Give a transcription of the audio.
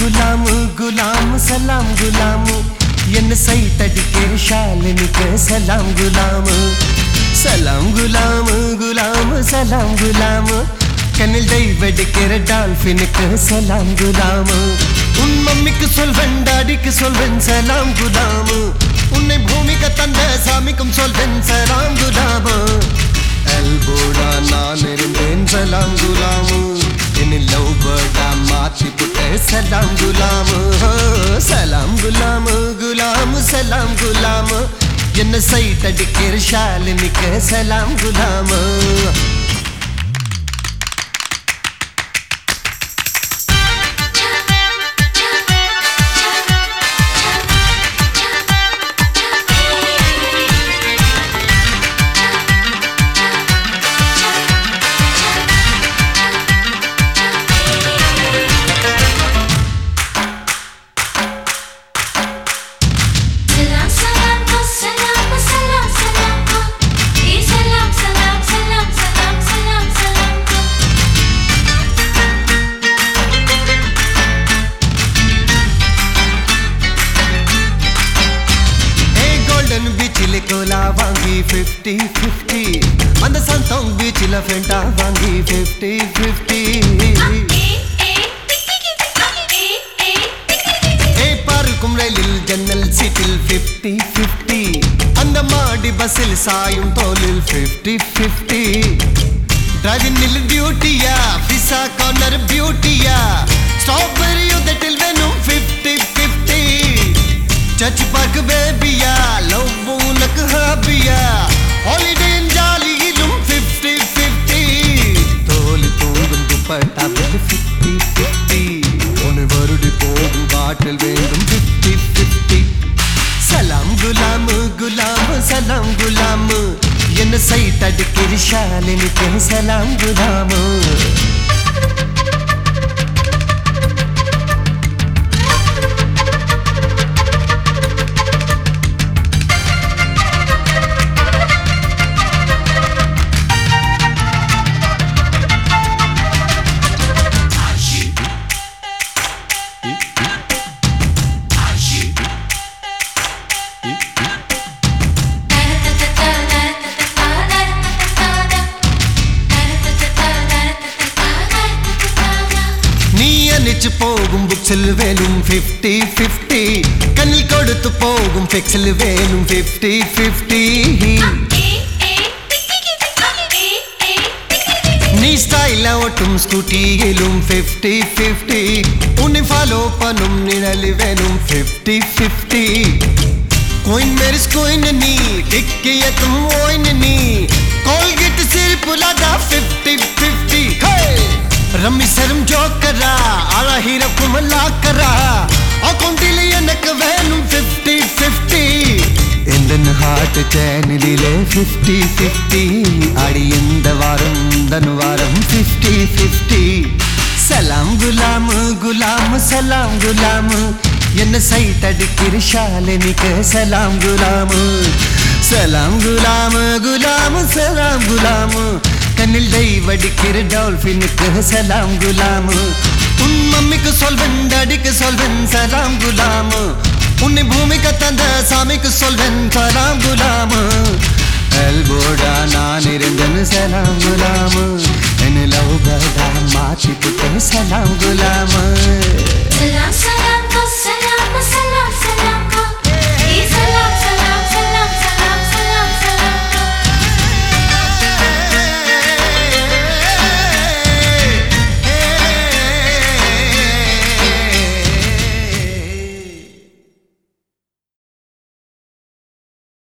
குலாமு குலாமு சலாம் குலாமு என்ன சைத்தடிக்கிற ஷாலினிக்கு சலாம் குலாமு சலாம் குலாமு குலாமு சலாம் குலாமு கண்ணில் டைவடிக்கிற டால்பினுக்கு சலாம் குலாமு உன் மம்மிக்கு சொல்வன் டாடிக்கு சொல்வன் சலாம் குலாமு உன்னை பூமிக்கு தந்த சாமிக்கும் சொல்வன் சலாம் குலாமு எல்போடா நான் இருந்தேன் சலாம் குலாமு என்னில் லவ் பேர்டா மாத்தி புட்ட சலாம் குலாமு சலாம் குலாமு குலாமு சலாம் குலாமு என்ன சைட் அடிக்கிற ஷாலினிக்கு சலாம் குலாமு கோலா வாங்கி ஃபிஃப்டி ஃபிஃப்டி அந்த சந்தோங் பீச்சில் ஃப்ரெண்டா வாங்கி ஃபிஃப்டி ஃபிஃப்டி பார்க்கும் ரயிலில் ஜன்னல் சீட்டில் ஃபிஃப்டி ஃபிஃப்டி அந்த மாடி பஸ்ஸில் சாயும் தோலில் ஃபிஃப்டி ஃபிஃப்டி டிரைவிங்கில் பியூட்டியா பிசா கார்னர் பியூட்டியா ஸ்ட்ராபெரி உதட்டில் வேணும் ஃபிஃப்டி ஃபிஃப்டி சர்ச் பார்க் பேபியா லவ் போகும் பாட்டில் வேண்டும். பிப்டி பிப்டி சலாம் குலாமு குலாமு சலாம் குலாமு. என்ன சைட் அடிக்கிற ஷாலினிக்கு சலாம் குலாமு. ഫിക്സിൽ വേലും ഫിഫ്റ്റി ഫിഫ്റ്റി കണ്ണിൽ കൊടുത്തു പോകും ഫിക്സിൽ വേലും ഫിഫ്റ്റി ഫിഫ്റ്റി നീ സ്റ്റൈല ഓട്ടും സ്കൂട്ടിയിലും ഫിഫ്റ്റി ഫിഫ്റ്റി ഉണ്ണി ഫാലോ പനും നിഴലി വേലും ഫിഫ്റ്റി ഫിഫ്റ്റി कोइन मेरिस कोइन नी टिक्की तुम ओइन नी कोलगेट सिर पुला दा फिफ्टी फिफ्टी ஜோக்கரா அழகிரக்கும் லாக்கரா அக்கௌண்டில் எனக்கு வேணும் ஃபிஃப்டி ஃபிஃப்டி எந்த ஹார்ட் சேனலிலே ஃபிஃப்டி ஃபிஃப்டி அடி இந்த வாரம் தனு வாரம் ஃபிஃப்டி ஃபிஃப்டி சலாம் குலாமு குலாமு சலாம் குலாமு. என்ன சைட் அடிக்கிற ஷாலினிக்கு சலாம் குலாமு. சலாம் குலாமு குலாமு சலாம் குலாமு. கண்ணில் டைவடிக்கிற டால்பினுக்கு சலாம் குலாமு. உன் மம்மிக்கு சொல்வேன் டாடிக்கு சொல்வேன் சலாம் குலாம். உன்னை பூமிக்கு தந்த சாமிக்கு சொல்வேன் சலாம் குலாமு.